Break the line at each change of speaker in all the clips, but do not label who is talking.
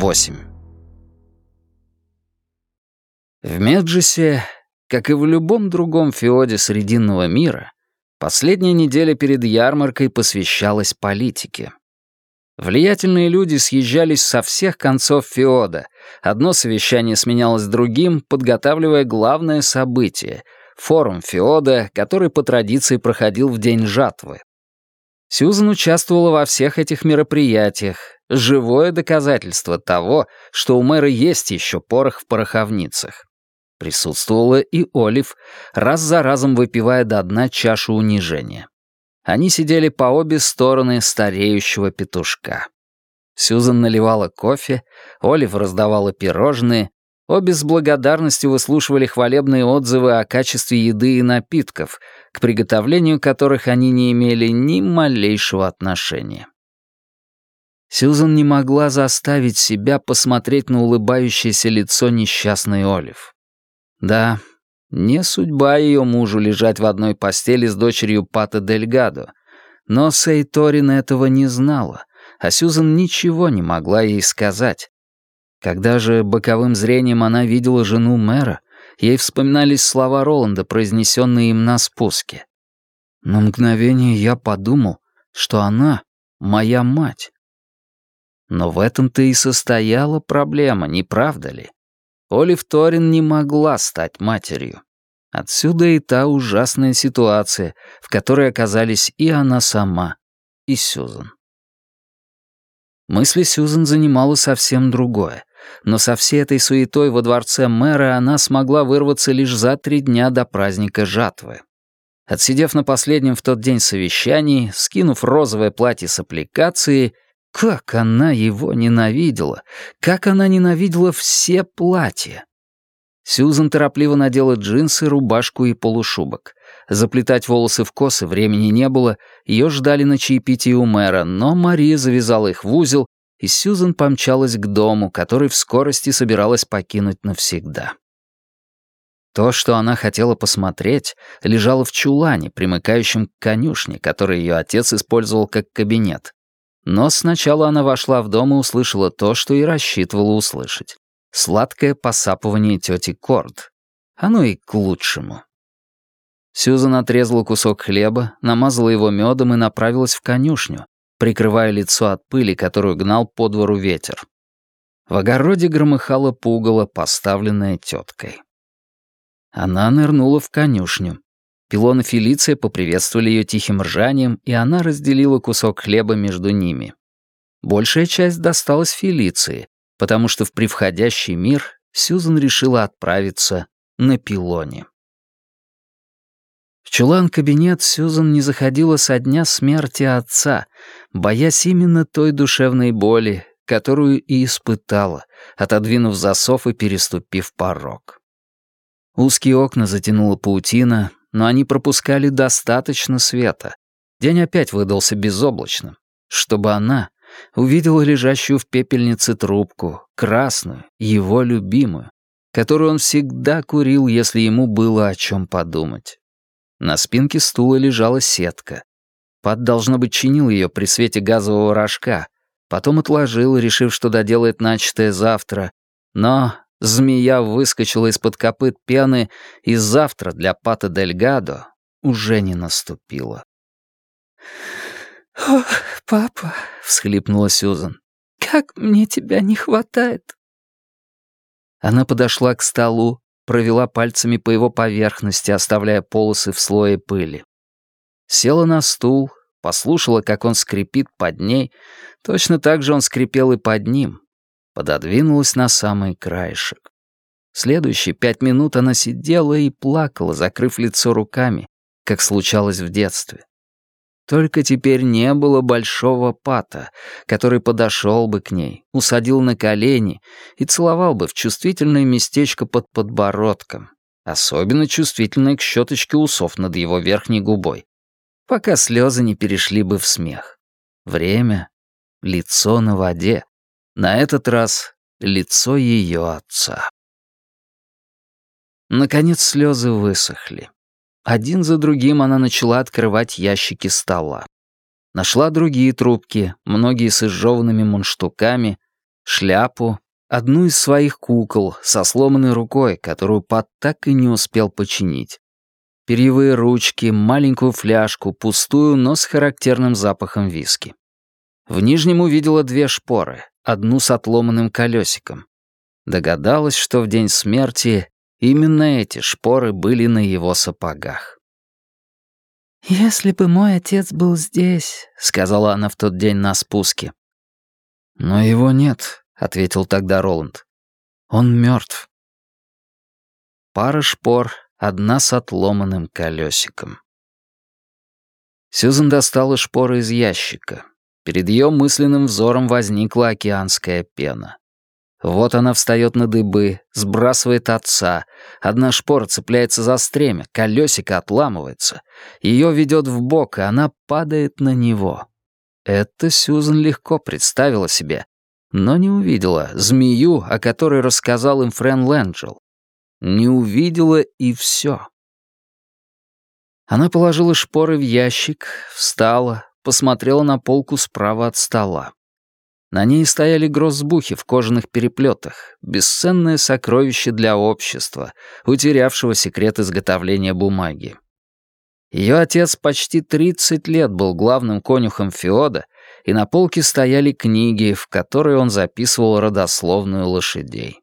8. В Меджесе, как и в любом другом феоде Срединного мира, последняя неделя перед ярмаркой посвящалась политике. Влиятельные люди съезжались со всех концов феода. Одно совещание сменялось другим, подготавливая главное событие — форум феода, который по традиции проходил в день жатвы. Сьюзан участвовала во всех этих мероприятиях, живое доказательство того, что у мэра есть еще порох в пороховницах. Присутствовала и Олив, раз за разом выпивая до дна чашу унижения. Они сидели по обе стороны стареющего петушка. Сьюзан наливала кофе, Олив раздавала пирожные, обе с благодарностью выслушивали хвалебные отзывы о качестве еды и напитков, к приготовлению которых они не имели ни малейшего отношения. Сьюзан не могла заставить себя посмотреть на улыбающееся лицо несчастной Олив. Да, не судьба ее мужу лежать в одной постели с дочерью Пата Дельгадо, но Сейторин этого не знала, а Сьюзан ничего не могла ей сказать. Когда же боковым зрением она видела жену мэра, ей вспоминались слова Роланда, произнесенные им на спуске. На мгновение я подумал, что она — моя мать. Но в этом-то и состояла проблема, не правда ли? Олив Торин не могла стать матерью. Отсюда и та ужасная ситуация, в которой оказались и она сама, и Сюзан. Мысли Сюзан занимало совсем другое, но со всей этой суетой во дворце мэра она смогла вырваться лишь за три дня до праздника жатвы. Отсидев на последнем в тот день совещании, скинув розовое платье с аппликацией, как она его ненавидела! Как она ненавидела все платья! Сьюзан торопливо надела джинсы, рубашку и полушубок. Заплетать волосы в косы времени не было, ее ждали на чаепитии у мэра, но Мария завязала их в узел, и Сьюзан помчалась к дому, который в скорости собиралась покинуть навсегда. То, что она хотела посмотреть, лежало в чулане, примыкающем к конюшне, который ее отец использовал как кабинет. Но сначала она вошла в дом и услышала то, что и рассчитывала услышать. Сладкое посапывание тети Корд. Оно и к лучшему. Сьюзан отрезала кусок хлеба, намазала его медом и направилась в конюшню, прикрывая лицо от пыли, которую гнал по двору ветер. В огороде громыхало пугало, поставленное теткой. Она нырнула в конюшню. Пилон и Фелиция поприветствовали ее тихим ржанием, и она разделила кусок хлеба между ними. Большая часть досталась Фелиции, потому что в превходящий мир Сьюзан решила отправиться на пилоне. В чулан-кабинет Сьюзан не заходила со дня смерти отца, боясь именно той душевной боли, которую и испытала, отодвинув засов и переступив порог. Узкие окна затянула паутина, но они пропускали достаточно света. День опять выдался безоблачным, чтобы она увидела лежащую в пепельнице трубку, красную, его любимую, которую он всегда курил, если ему было о чем подумать. На спинке стула лежала сетка. Пат, должно быть, чинил ее при свете газового рожка, потом отложил, решив, что доделает начатое завтра, но Змея выскочила из-под копыт пены, и завтра для Пата Дельгадо уже не наступило.
«О, папа», — всхлипнула Сюзан, — «как мне тебя не хватает».
Она подошла к столу, провела пальцами по его поверхности, оставляя полосы в слое пыли. Села на стул, послушала, как он скрипит под ней, точно так же он скрипел и под ним, пододвинулась на самый краешек. Следующие пять минут она сидела и плакала, закрыв лицо руками, как случалось в детстве. Только теперь не было большого пата, который подошел бы к ней, усадил на колени и целовал бы в чувствительное местечко под подбородком, особенно чувствительное к щеточке усов над его верхней губой, пока слезы не перешли бы в смех. Время, лицо на воде, на этот раз лицо ее отца. Наконец слезы высохли. Один за другим она начала открывать ящики стола. Нашла другие трубки, многие с изжеванными мундштуками, шляпу, одну из своих кукол со сломанной рукой, которую Пат так и не успел починить. Перьевые ручки, маленькую фляжку, пустую, но с характерным запахом виски. В нижнем увидела две шпоры, одну с отломанным колесиком. Догадалась, что в день смерти именно эти шпоры были на его сапогах.
«Если бы мой отец был здесь», — сказала она в тот день на спуске.
«Но его нет», — ответил тогда Роланд. «Он мертв». Пара шпор, одна с отломанным колесиком. Сьюзен достала шпоры из ящика. Перед ее мысленным взором возникла океанская пена. Вот она встает на дыбы, сбрасывает отца. Одна шпора цепляется за стремя, колесико отламывается. Ее ведет в бок, и она падает на него. Это Сьюзен легко представила себе, но не увидела змею, о которой рассказал им Френ Лэнджел. Не увидела и все. Она положила шпоры в ящик, встала, посмотрела на полку справа от стола. На ней стояли грозбухи в кожаных переплетах, бесценное сокровище для общества, утерявшего секрет изготовления бумаги. Ее отец почти 30 лет был главным конюхом Феода, и на полке стояли книги, в которые он записывал родословную лошадей.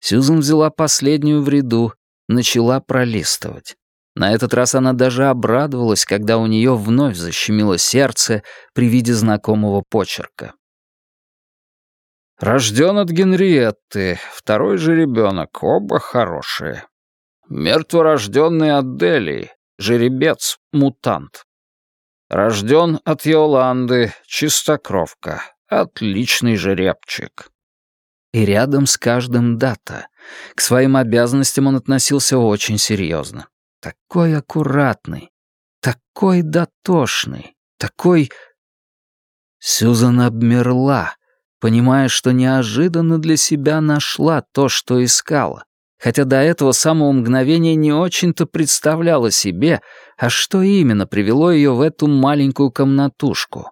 Сьюзан взяла последнюю в ряду, начала пролистывать. На этот раз она даже обрадовалась, когда у нее вновь защемило сердце при виде знакомого почерка. «Рожден от Генриетты, второй же ребенок, оба хорошие. Мертворожденный от Делии, жеребец, мутант. Рожден от Йоланды, чистокровка, отличный жеребчик». И рядом с каждым дата. К своим обязанностям он относился очень серьезно. Такой аккуратный, такой дотошный, такой... Сюзан обмерла, понимая, что неожиданно для себя нашла то, что искала, хотя до этого самого мгновения не очень-то представляла себе, а что именно привело ее в эту маленькую комнатушку.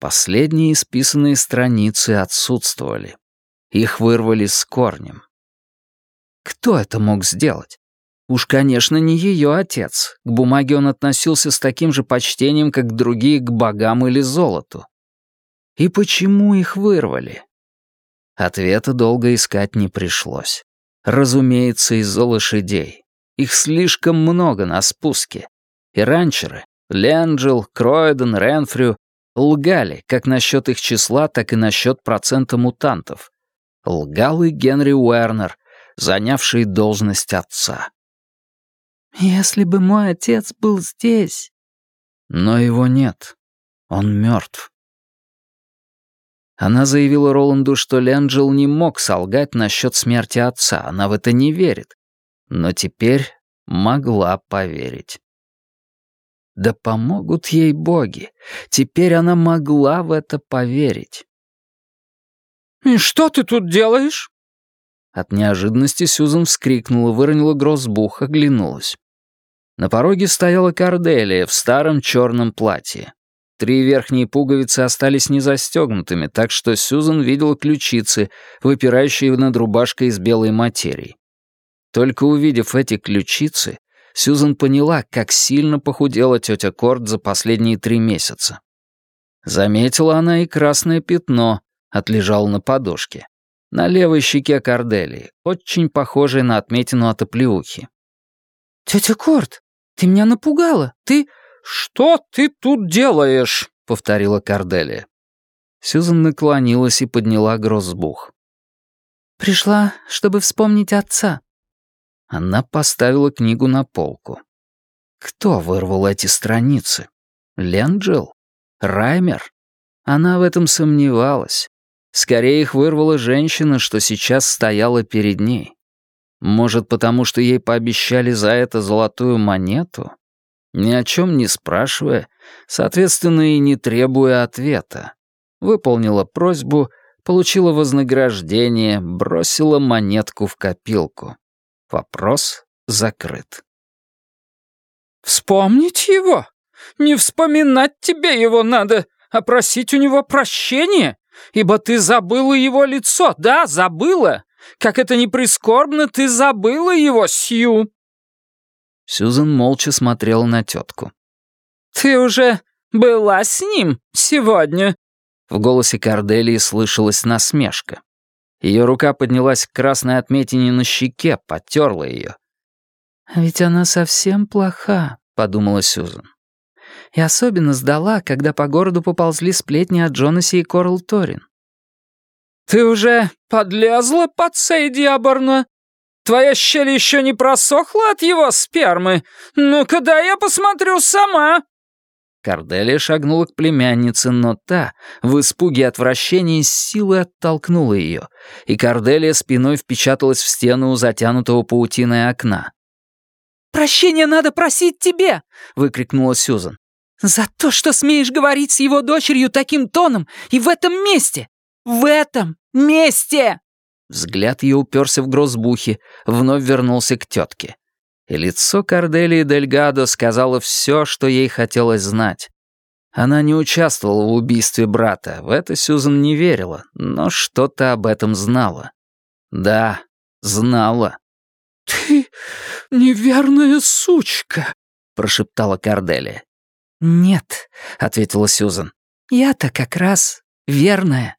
Последние исписанные страницы отсутствовали. Их вырвали с корнем. Кто это мог сделать? Уж, конечно, не ее отец. К бумаге он относился с таким же почтением, как другие к богам или золоту. И почему их вырвали? Ответа долго искать не пришлось. Разумеется, из-за лошадей. Их слишком много на спуске. И ранчеры, Ленджел, Кроиден, Ренфрю лгали как насчет их числа, так и насчет процента мутантов. Лгал и Генри Уэрнер, занявший должность отца.
«Если бы мой отец был здесь...»
Но его нет. Он мертв. Она заявила Роланду, что Ленджел не мог солгать насчет смерти отца, она в это не верит. Но теперь могла поверить. Да помогут ей боги. Теперь она могла в это поверить.
«И что ты тут делаешь?»
От неожиданности Сюзан вскрикнула, выронила грозбух, оглянулась. На пороге стояла Корделия в старом черном платье. Три верхние пуговицы остались не застегнутыми, так что Сюзан видела ключицы, выпирающие над рубашкой из белой материи. Только увидев эти ключицы, Сюзан поняла, как сильно похудела тетя Корт за последние три месяца. Заметила она и красное пятно, отлежало на подушке на левой щеке Корделии, очень похожей на отметину от оплеухи.
«Тетя Корт, ты меня напугала, ты...»
«Что ты тут делаешь?» — повторила Корделия.
Сюзан наклонилась и подняла грозбух.
«Пришла, чтобы вспомнить отца».
Она поставила книгу на полку. Кто вырвал эти страницы? Ленджел? Раймер? Она в этом сомневалась. Скорее их вырвала женщина, что сейчас стояла перед ней. Может, потому что ей пообещали за это золотую монету? Ни о чем не спрашивая, соответственно, и не требуя ответа. Выполнила просьбу, получила вознаграждение, бросила монетку в копилку. Вопрос закрыт.
«Вспомнить его? Не вспоминать тебе его надо, а просить у него прощения? Ибо ты забыла его лицо, да, забыла. Как это ни прискорбно, ты забыла его, Сью!»
Сьюзен молча смотрела на тетку.
«Ты уже была с ним сегодня?»
В голосе Корделии слышалась насмешка. Ее рука поднялась к красной отметине на щеке, потерла ее.
«А ведь она совсем плоха», — подумала Сьюзен. И особенно сдала, когда по городу поползли сплетни о Джонасе и Корл Торин.
«Ты уже подлезла под Сейди Аборна? Твоя щель еще не просохла от его спермы? Ну-ка, дай я посмотрю сама!»
Корделия шагнула к племяннице, но та, в испуге и отвращении, с силой оттолкнула ее, и Корделия спиной впечаталась в стену у затянутого паутиной окна.
«Прощения надо просить тебе!» — выкрикнула Сюзан. «За то, что смеешь говорить с его дочерью таким тоном и в этом месте! В этом месте!»
Взгляд ее уперся в грозбухи, вновь вернулся к тетке. И лицо Корделии Дельгадо сказала все, что ей хотелось знать. Она не участвовала в убийстве брата, в это Сюзан не верила, но что-то об этом знала. Да, знала.
«Ты неверная сучка», — прошептала Корделия.
«Нет», — ответила Сюзан. «Я-то как раз верная».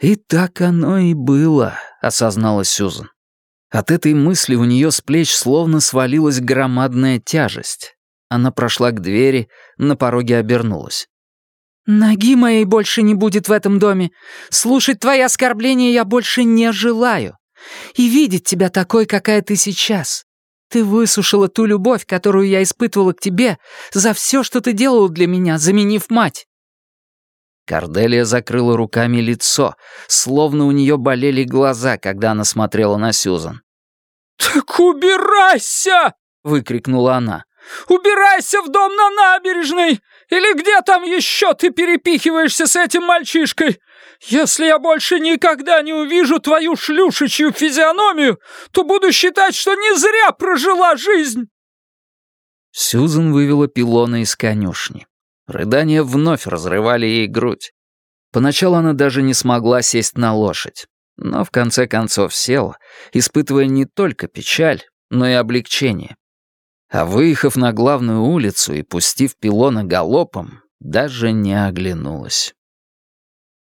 «И так оно и было», — осознала Сюзан. От этой мысли у нее с плеч словно свалилась громадная тяжесть. Она прошла к двери, на пороге обернулась.
«Ноги моей больше не будет в этом доме. Слушать твои оскорбления я больше не желаю. И видеть тебя такой, какая ты сейчас. Ты высушила ту любовь, которую я испытывала к тебе, за все, что ты делал для меня, заменив мать.
Корделия закрыла руками лицо, словно у нее болели глаза, когда она смотрела на Сюзан.
«Так убирайся!» — выкрикнула она. «Убирайся в дом на набережной! Или где там еще ты перепихиваешься с этим мальчишкой? Если я больше никогда не увижу твою шлюшечью физиономию, то буду считать, что не зря прожила жизнь!»
Сюзан вывела пилона из конюшни. Рыдания вновь разрывали ей грудь. Поначалу она даже не смогла сесть на лошадь, но в конце концов села, испытывая не только печаль, но и облегчение. А выехав на главную улицу и пустив пилона галопом, даже не оглянулась.